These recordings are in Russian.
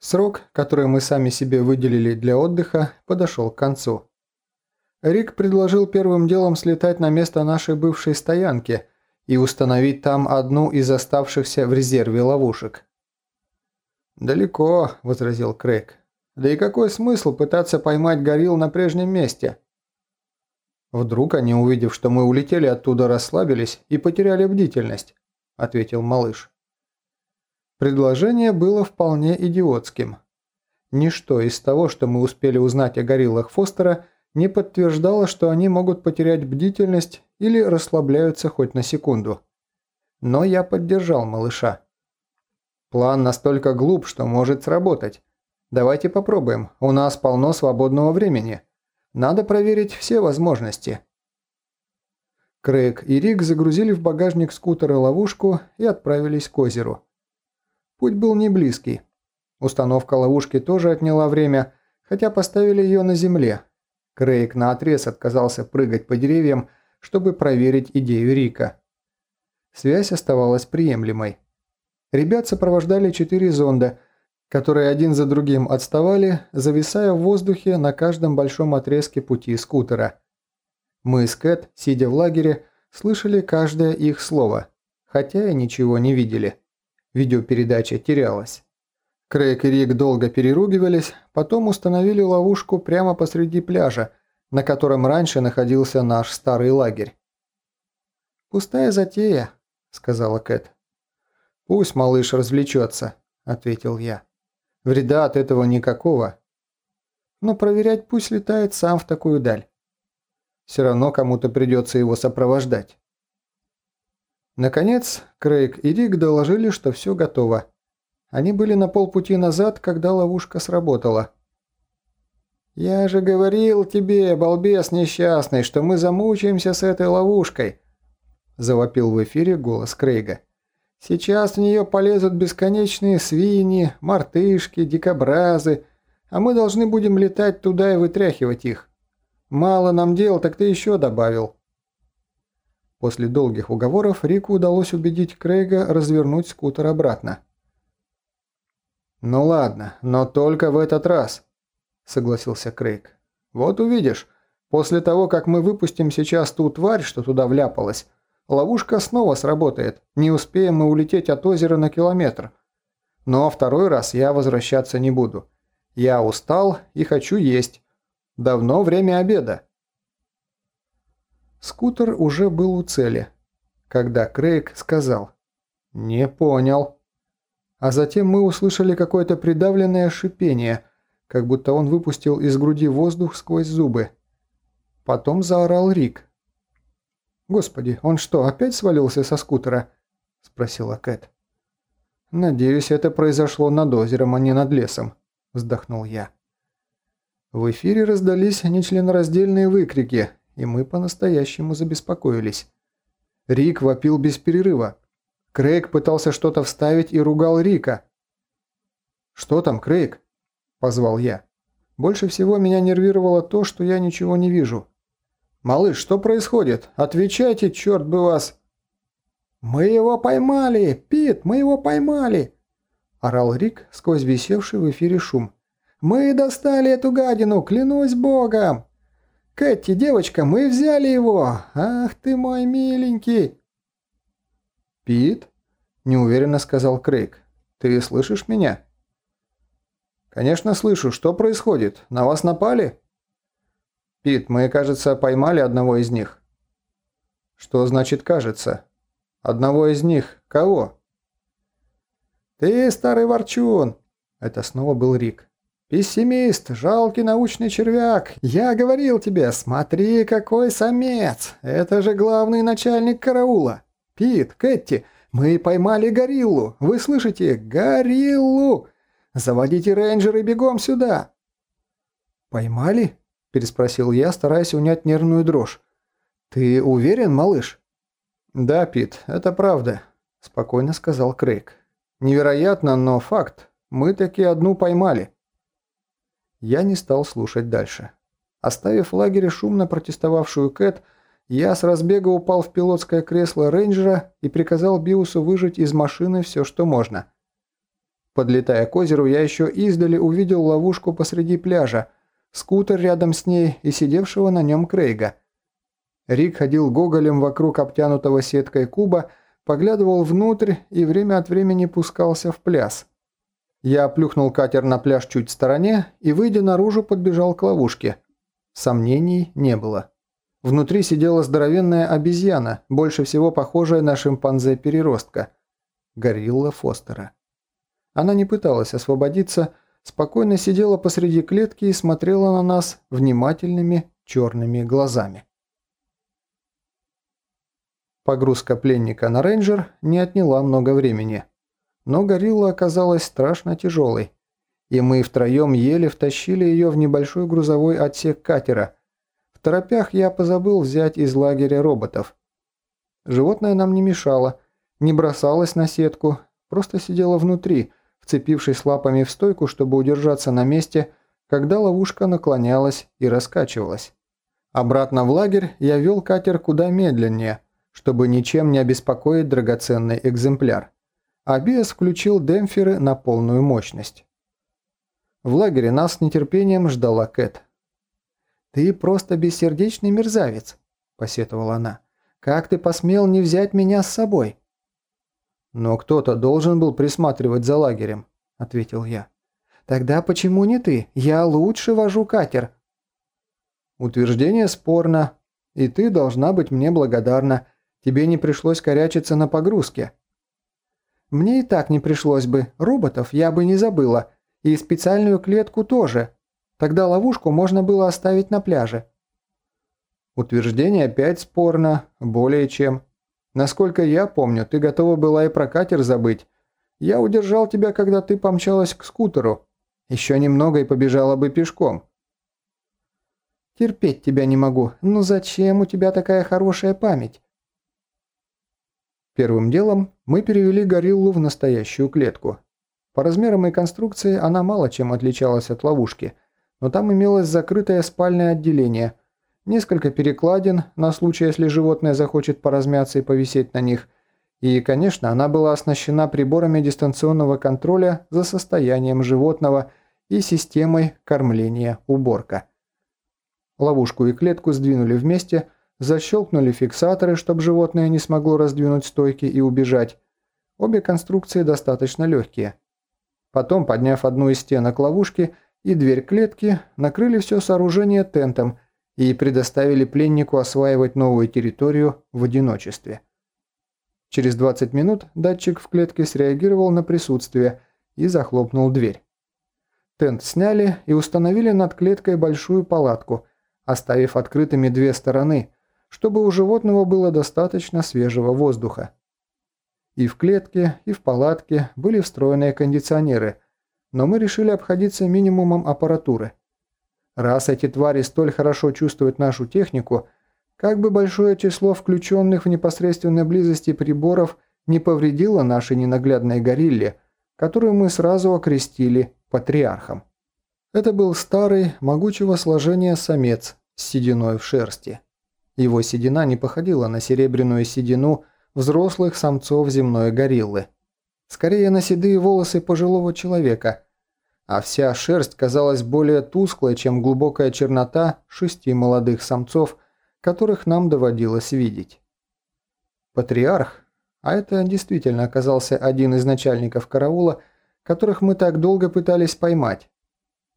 Срок, который мы сами себе выделили для отдыха, подошел к концу. Рик предложил первым делом слетать на место нашей бывшей стоянки и установить там одну из оставшихся в резерве ловушек. «Далеко», – возразил Крейг. «Да и какой смысл пытаться поймать горилл на прежнем месте?» «Вдруг они, увидев, что мы улетели оттуда, расслабились и потеряли бдительность», – ответил малыш. Предложение было вполне идиотским. Ничто из того, что мы успели узнать о гориллах Фостера, не подтверждало, что они могут потерять бдительность или расслабляются хоть на секунду. Но я поддержал малыша. План настолько глуп, что может сработать. Давайте попробуем, у нас полно свободного времени. Надо проверить все возможности. Крейг и Рик загрузили в багажник скутера ловушку и отправились к озеру. Путь был не близкий. Установка ловушки тоже отняла время, хотя поставили ее на земле. Крейг наотрез отказался прыгать по деревьям, чтобы проверить идею Рика. Связь оставалась приемлемой. Ребят сопровождали четыре зонда, которые один за другим отставали, зависая в воздухе на каждом большом отрезке пути скутера. Мы с Кэт, сидя в лагере, слышали каждое их слово, хотя и ничего не видели. Видеопередача терялась. Крейг и Рик долго переругивались, потом установили ловушку прямо посреди пляжа, на котором раньше находился наш старый лагерь. «Пустая затея», – сказала Кэт. «Пусть малыш развлечется», – ответил я. «Вреда от этого никакого. Но проверять пусть летает сам в такую даль. Все равно кому-то придется его сопровождать». Наконец, Крейг и Рик доложили, что все готово. Они были на полпути назад, когда ловушка сработала. «Я же говорил тебе, балбес несчастный, что мы замучаемся с этой ловушкой», – завопил в эфире голос Крейга. «Сейчас в нее полезут бесконечные свиньи, мартышки, дикобразы, а мы должны будем летать туда и вытряхивать их. Мало нам дел, так ты еще добавил». После долгих уговоров Рику удалось убедить Крейга развернуть скутер обратно. «Ну ладно, но только в этот раз», – согласился Крейг. «Вот увидишь, после того, как мы выпустим сейчас ту тварь, что туда вляпалась, ловушка снова сработает, не успеем мы улететь от озера на километр. Но второй раз я возвращаться не буду. Я устал и хочу есть. Давно время обеда». Скутер уже был у цели, когда Крейг сказал «Не понял». А затем мы услышали какое-то придавленное шипение, как будто он выпустил из груди воздух сквозь зубы. Потом заорал Рик. «Господи, он что, опять свалился со скутера?» – спросила Кэт. «Надеюсь, это произошло над озером, а не над лесом», – вздохнул я. В эфире раздались нечленораздельные выкрики, и мы по-настоящему забеспокоились. Рик вопил без перерыва. Крейг пытался что-то вставить и ругал Рика. «Что там, Крейг?» – позвал я. Больше всего меня нервировало то, что я ничего не вижу. «Малыш, что происходит? Отвечайте, черт бы вас!» «Мы его поймали! Пит, мы его поймали!» – орал Рик сквозь висевший в эфире шум. «Мы достали эту гадину, клянусь богом!» «Кэти, девочка, мы взяли его! Ах ты мой миленький!» «Пит?» – неуверенно сказал Крейг. «Ты слышишь меня?» «Конечно слышу. Что происходит? На вас напали?» «Пит, мы, кажется, поймали одного из них». «Что значит «кажется»?» «Одного из них. Кого?» «Ты старый ворчун!» Это снова был Рик. «Пессимист, жалкий научный червяк, я говорил тебе, смотри, какой самец! Это же главный начальник караула! Пит, Кэти, мы поймали гориллу, вы слышите? Гориллу! Заводите рейнджеры бегом сюда!» «Поймали?» – переспросил я, стараясь унять нервную дрожь. «Ты уверен, малыш?» «Да, Пит, это правда», – спокойно сказал Крейг. «Невероятно, но факт. Мы таки одну поймали». Я не стал слушать дальше. Оставив в лагере шумно протестовавшую Кэт, я с разбега упал в пилотское кресло рейнджера и приказал Биусу выжать из машины все, что можно. Подлетая к озеру, я еще издали увидел ловушку посреди пляжа, скутер рядом с ней и сидевшего на нем Крейга. Рик ходил гоголем вокруг обтянутого сеткой куба, поглядывал внутрь и время от времени пускался в пляс. Я плюхнул катер на пляж чуть в стороне и, выйдя наружу, подбежал к ловушке. Сомнений не было. Внутри сидела здоровенная обезьяна, больше всего похожая на шимпанзе-переростка. Горилла Фостера. Она не пыталась освободиться, спокойно сидела посреди клетки и смотрела на нас внимательными черными глазами. Погрузка пленника на рейнджер не отняла много времени. Но горилла оказалась страшно тяжелой, и мы втроем еле втащили ее в небольшой грузовой отсек катера. В торопях я позабыл взять из лагеря роботов. Животное нам не мешало, не бросалось на сетку, просто сидело внутри, вцепившись лапами в стойку, чтобы удержаться на месте, когда ловушка наклонялась и раскачивалась. Обратно в лагерь я вел катер куда медленнее, чтобы ничем не обеспокоить драгоценный экземпляр а Биас включил демпферы на полную мощность. В лагере нас с нетерпением ждала Кэт. «Ты просто бессердечный мерзавец», – посетовала она. «Как ты посмел не взять меня с собой?» «Но кто-то должен был присматривать за лагерем», – ответил я. «Тогда почему не ты? Я лучше вожу катер». «Утверждение спорно, и ты должна быть мне благодарна. Тебе не пришлось корячиться на погрузке». Мне и так не пришлось бы, роботов я бы не забыла, и специальную клетку тоже. Тогда ловушку можно было оставить на пляже. Утверждение опять спорно, более чем. Насколько я помню, ты готова была и про катер забыть. Я удержал тебя, когда ты помчалась к скутеру. Еще немного и побежала бы пешком. Терпеть тебя не могу. Ну зачем у тебя такая хорошая память? Первым делом мы перевели гориллу в настоящую клетку. По размерам и конструкции она мало чем отличалась от ловушки, но там имелось закрытое спальное отделение, несколько перекладин на случай, если животное захочет поразмяться и повисеть на них, и, конечно, она была оснащена приборами дистанционного контроля за состоянием животного и системой кормления-уборка. Ловушку и клетку сдвинули вместе – Защелкнули фиксаторы, чтобы животное не смогло раздвинуть стойки и убежать. Обе конструкции достаточно легкие. Потом, подняв одну из стенок ловушки и дверь клетки, накрыли все сооружение тентом и предоставили пленнику осваивать новую территорию в одиночестве. Через 20 минут датчик в клетке среагировал на присутствие и захлопнул дверь. Тент сняли и установили над клеткой большую палатку, оставив открытыми две стороны – чтобы у животного было достаточно свежего воздуха. И в клетке, и в палатке были встроенные кондиционеры, но мы решили обходиться минимумом аппаратуры. Раз эти твари столь хорошо чувствуют нашу технику, как бы большое число включенных в непосредственной близости приборов не повредило нашей ненаглядной горилле, которую мы сразу окрестили патриархом. Это был старый, могучего сложения самец с сединой в шерсти. Его седина не походила на серебряную седину взрослых самцов земной гориллы. Скорее на седые волосы пожилого человека, а вся шерсть казалась более тусклой, чем глубокая чернота шести молодых самцов, которых нам доводилось видеть. Патриарх, а это действительно оказался один из начальников караула, которых мы так долго пытались поймать,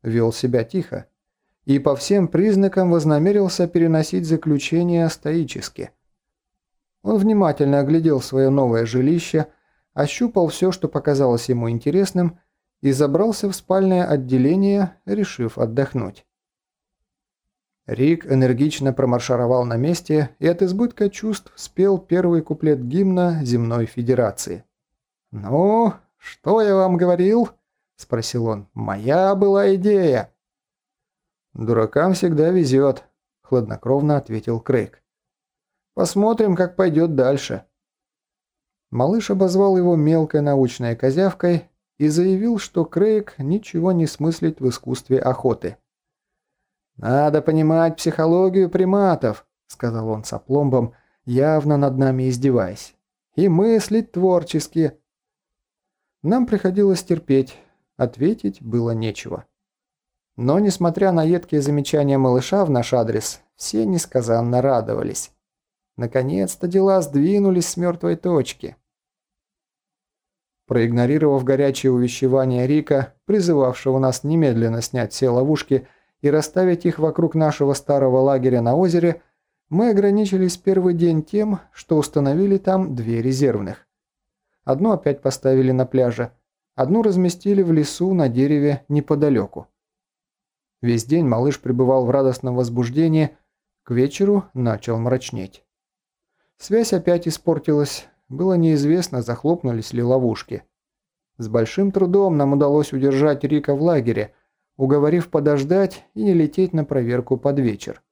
вел себя тихо, и по всем признакам вознамерился переносить заключение стоически. Он внимательно оглядел свое новое жилище, ощупал все, что показалось ему интересным, и забрался в спальное отделение, решив отдохнуть. Рик энергично промаршировал на месте и от избытка чувств спел первый куплет гимна Земной Федерации. «Ну, что я вам говорил?» – спросил он. «Моя была идея». «Дуракам всегда везет», – хладнокровно ответил Крейг. «Посмотрим, как пойдет дальше». Малыш обозвал его мелкой научной козявкой и заявил, что Крейг ничего не смыслит в искусстве охоты. «Надо понимать психологию приматов», – сказал он с опломбом, явно над нами издеваясь. «И мыслить творчески». Нам приходилось терпеть, ответить было нечего. Но, несмотря на едкие замечания малыша в наш адрес, все несказанно радовались. Наконец-то дела сдвинулись с мертвой точки. Проигнорировав горячее увещевание Рика, призывавшего нас немедленно снять все ловушки и расставить их вокруг нашего старого лагеря на озере, мы ограничились первый день тем, что установили там две резервных. Одну опять поставили на пляже, одну разместили в лесу на дереве неподалеку. Весь день малыш пребывал в радостном возбуждении, к вечеру начал мрачнеть. Связь опять испортилась, было неизвестно, захлопнулись ли ловушки. С большим трудом нам удалось удержать Рика в лагере, уговорив подождать и не лететь на проверку под вечер.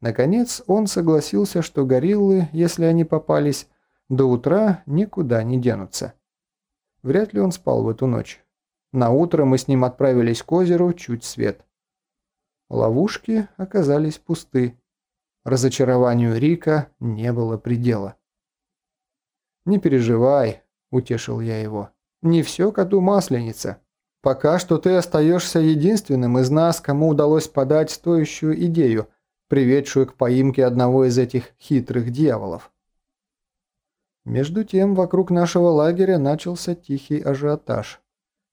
Наконец он согласился, что гориллы, если они попались, до утра никуда не денутся. Вряд ли он спал в эту ночь. На утро мы с ним отправились к озеру чуть свет. Ловушки оказались пусты. Разочарованию Рика не было предела. «Не переживай», – утешил я его. «Не все коту масленица. Пока что ты остаешься единственным из нас, кому удалось подать стоящую идею, приведшую к поимке одного из этих хитрых дьяволов». Между тем, вокруг нашего лагеря начался тихий ажиотаж.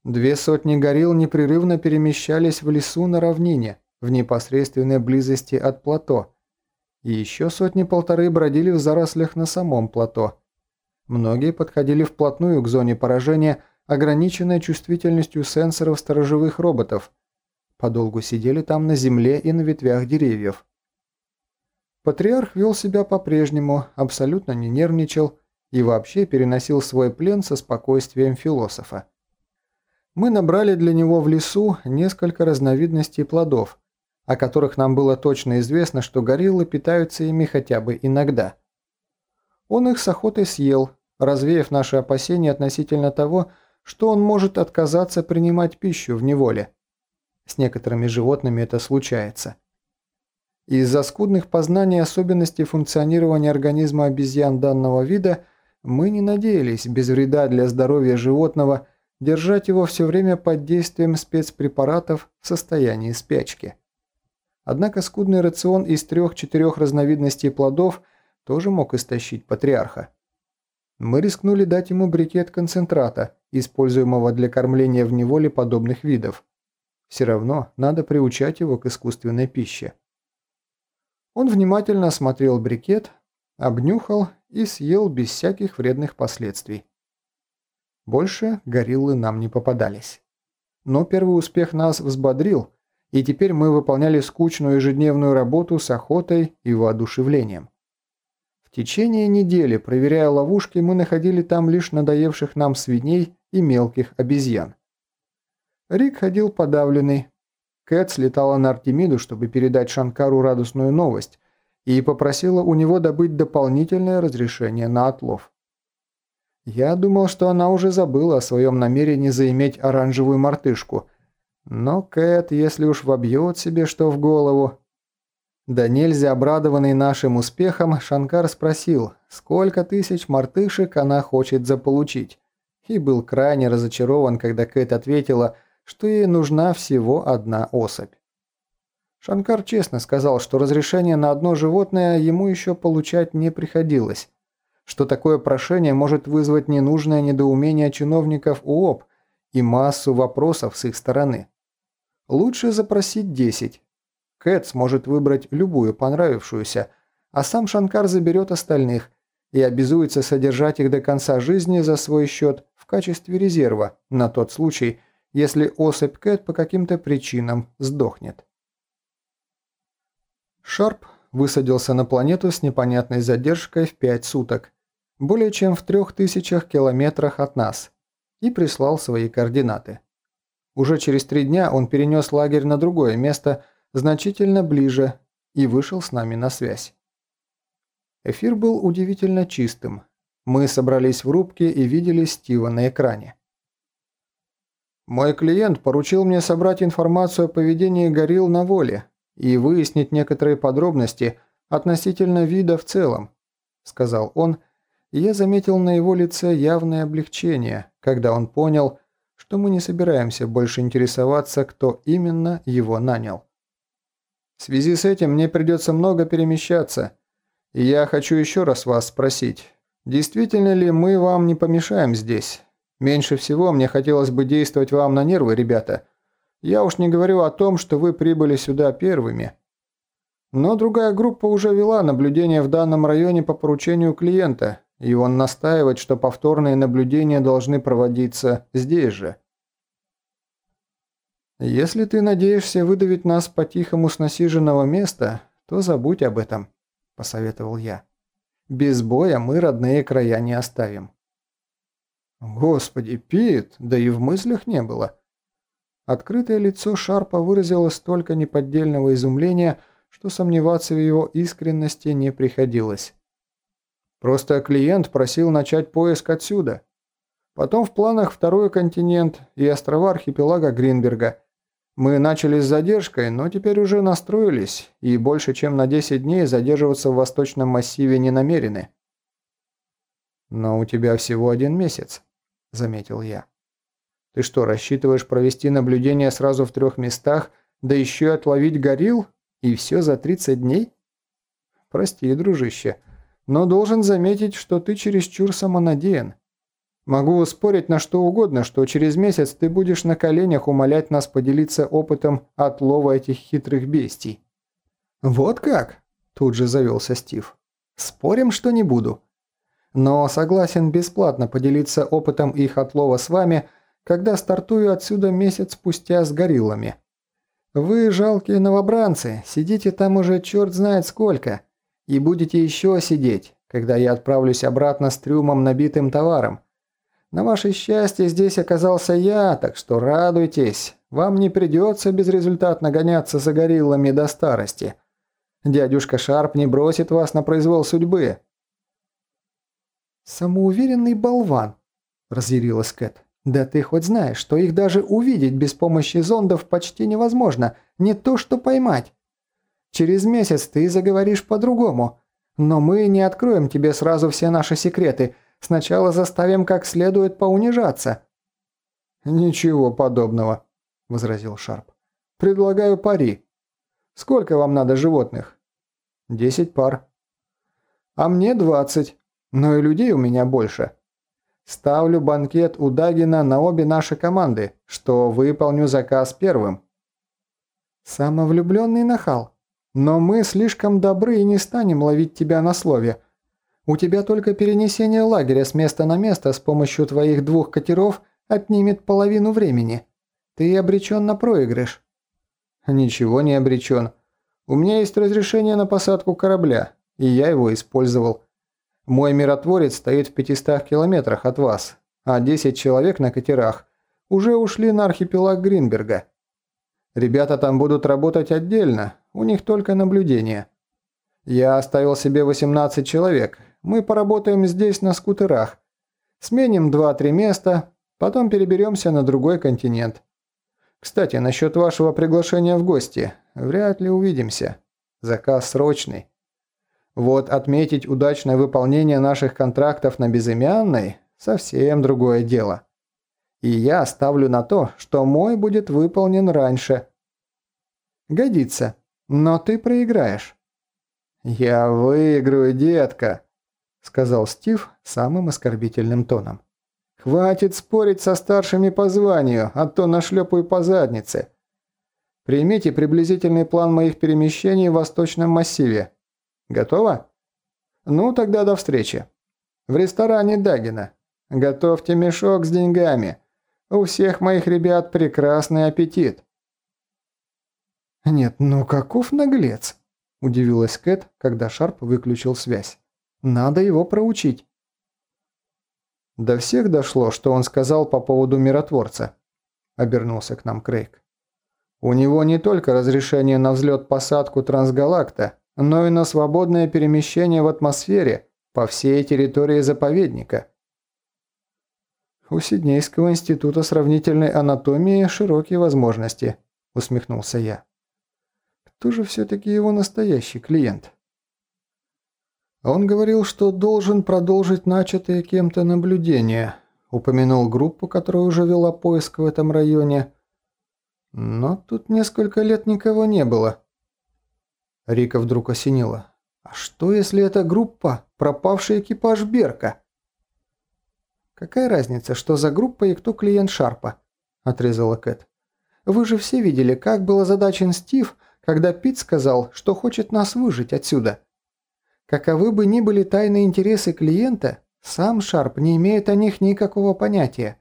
Две сотни горилл непрерывно перемещались в лесу на равнине, в непосредственной близости от плато, и еще сотни-полторы бродили в зарослях на самом плато. Многие подходили вплотную к зоне поражения, ограниченной чувствительностью сенсоров сторожевых роботов. Подолгу сидели там на земле и на ветвях деревьев. Патриарх вел себя по-прежнему, абсолютно не нервничал и вообще переносил свой плен со спокойствием философа. Мы набрали для него в лесу несколько разновидностей плодов – о которых нам было точно известно, что гориллы питаются ими хотя бы иногда. Он их с охотой съел, развеяв наши опасения относительно того, что он может отказаться принимать пищу в неволе. С некоторыми животными это случается. Из-за скудных познаний особенностей функционирования организма обезьян данного вида мы не надеялись без вреда для здоровья животного держать его все время под действием спецпрепаратов в состоянии спячки. Однако скудный рацион из трех-четырех разновидностей плодов тоже мог истощить патриарха. Мы рискнули дать ему брикет концентрата, используемого для кормления в неволе подобных видов. Все равно надо приучать его к искусственной пище. Он внимательно осмотрел брикет, обнюхал и съел без всяких вредных последствий. Больше гориллы нам не попадались. Но первый успех нас взбодрил, и теперь мы выполняли скучную ежедневную работу с охотой и воодушевлением. В течение недели, проверяя ловушки, мы находили там лишь надоевших нам свиней и мелких обезьян. Рик ходил подавленный. Кэт слетала на Артемиду, чтобы передать Шанкару радостную новость, и попросила у него добыть дополнительное разрешение на отлов. Я думал, что она уже забыла о своем намерении заиметь оранжевую мартышку – но Кэт, если уж вобьет себе что в голову... Да нельзя обрадованный нашим успехом, Шанкар спросил, сколько тысяч мартышек она хочет заполучить. И был крайне разочарован, когда Кэт ответила, что ей нужна всего одна особь. Шанкар честно сказал, что разрешение на одно животное ему еще получать не приходилось, что такое прошение может вызвать ненужное недоумение чиновников УОП и массу вопросов с их стороны. Лучше запросить 10. Кэт сможет выбрать любую понравившуюся, а сам Шанкар заберет остальных и обязуется содержать их до конца жизни за свой счет в качестве резерва на тот случай, если особь Кэт по каким-то причинам сдохнет. Шарп высадился на планету с непонятной задержкой в 5 суток, более чем в трех тысячах километрах от нас, и прислал свои координаты. Уже через три дня он перенес лагерь на другое место, значительно ближе, и вышел с нами на связь. Эфир был удивительно чистым. Мы собрались в рубке и видели Стива на экране. Мой клиент поручил мне собрать информацию о поведении горилл на воле и выяснить некоторые подробности относительно вида в целом, сказал он, и я заметил на его лице явное облегчение, когда он понял, что мы не собираемся больше интересоваться, кто именно его нанял. В связи с этим мне придется много перемещаться, и я хочу еще раз вас спросить, действительно ли мы вам не помешаем здесь? Меньше всего мне хотелось бы действовать вам на нервы, ребята. Я уж не говорю о том, что вы прибыли сюда первыми. Но другая группа уже вела наблюдение в данном районе по поручению клиента, и он настаивает, что повторные наблюдения должны проводиться здесь же. Если ты надеешься выдавить нас по-тихому с насиженного места, то забудь об этом, посоветовал я. Без боя мы родные края не оставим. Господи, Пит, да и в мыслях не было. Открытое лицо Шарпа выразило столько неподдельного изумления, что сомневаться в его искренности не приходилось. Просто клиент просил начать поиск отсюда. Потом в планах второй континент и острова архипелага Гринберга. Мы начали с задержкой, но теперь уже настроились и больше чем на 10 дней задерживаться в восточном массиве не намерены. «Но у тебя всего один месяц», – заметил я. «Ты что, рассчитываешь провести наблюдение сразу в трех местах, да еще и отловить горилл?» И все за 30 дней? Прости, дружище, но должен заметить, что ты чересчур самонадеян. Могу спорить на что угодно, что через месяц ты будешь на коленях умолять нас поделиться опытом отлова этих хитрых бестий. Вот как? Тут же завелся Стив. Спорим, что не буду. Но согласен бесплатно поделиться опытом их отлова с вами, когда стартую отсюда месяц спустя с гориллами. Вы, жалкие новобранцы, сидите там уже черт знает сколько, и будете еще сидеть, когда я отправлюсь обратно с трюмом, набитым товаром. На ваше счастье, здесь оказался я, так что радуйтесь, вам не придется безрезультатно гоняться за гориллами до старости. Дядюшка Шарп не бросит вас на произвол судьбы». «Самоуверенный болван», – разъярилась Кэт. Да ты хоть знаешь, что их даже увидеть без помощи зондов почти невозможно, не то что поймать. Через месяц ты заговоришь по-другому, но мы не откроем тебе сразу все наши секреты, сначала заставим как следует поунижаться». «Ничего подобного», – возразил Шарп. «Предлагаю пари. Сколько вам надо животных?» «Десять пар». «А мне двадцать, но и людей у меня больше». Ставлю банкет у Дагина на обе наши команды, что выполню заказ первым. Самовлюбленный нахал. Но мы слишком добры и не станем ловить тебя на слове. У тебя только перенесение лагеря с места на место с помощью твоих двух катеров отнимет половину времени. Ты обречен на проигрыш. Ничего не обречен. У меня есть разрешение на посадку корабля, и я его использовал. Мой миротворец стоит в 500 километрах от вас, а 10 человек на катерах уже ушли на архипелаг Гринберга. Ребята там будут работать отдельно, у них только наблюдение. Я оставил себе 18 человек, мы поработаем здесь на скутерах. Сменим 2-3 места, потом переберемся на другой континент. Кстати, насчет вашего приглашения в гости, вряд ли увидимся. Заказ срочный. Вот отметить удачное выполнение наших контрактов на безымянной – совсем другое дело. И я ставлю на то, что мой будет выполнен раньше. Годится, но ты проиграешь. «Я выиграю, детка», – сказал Стив самым оскорбительным тоном. «Хватит спорить со старшими по званию, а то нашлепаю по заднице. Примите приблизительный план моих перемещений в Восточном массиве. Готово? Ну, тогда до встречи. В ресторане Дагина. Готовьте мешок с деньгами. У всех моих ребят прекрасный аппетит. Нет, ну каков наглец? Удивилась Кэт, когда Шарп выключил связь. Надо его проучить. До всех дошло, что он сказал по поводу миротворца. Обернулся к нам Крейг. У него не только разрешение на взлет-посадку трансгалакта, но и на свободное перемещение в атмосфере по всей территории заповедника. «У Сиднейского института сравнительной анатомии широкие возможности», – усмехнулся я. «Кто же все-таки его настоящий клиент?» Он говорил, что должен продолжить начатое кем-то наблюдение. Упомянул группу, которая уже вела поиск в этом районе. Но тут несколько лет никого не было. Рика вдруг осенила. А что, если эта группа – пропавший экипаж Берка? «Какая разница, что за группа и кто клиент Шарпа?» – отрезала Кэт. «Вы же все видели, как был озадачен Стив, когда Пит сказал, что хочет нас выжить отсюда». Каковы бы ни были тайные интересы клиента, сам Шарп не имеет о них никакого понятия.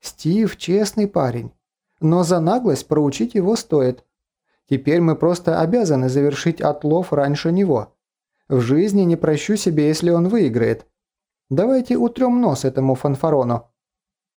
Стив – честный парень, но за наглость проучить его стоит. Теперь мы просто обязаны завершить отлов раньше него. В жизни не прощу себе, если он выиграет. Давайте утрем нос этому фанфарону.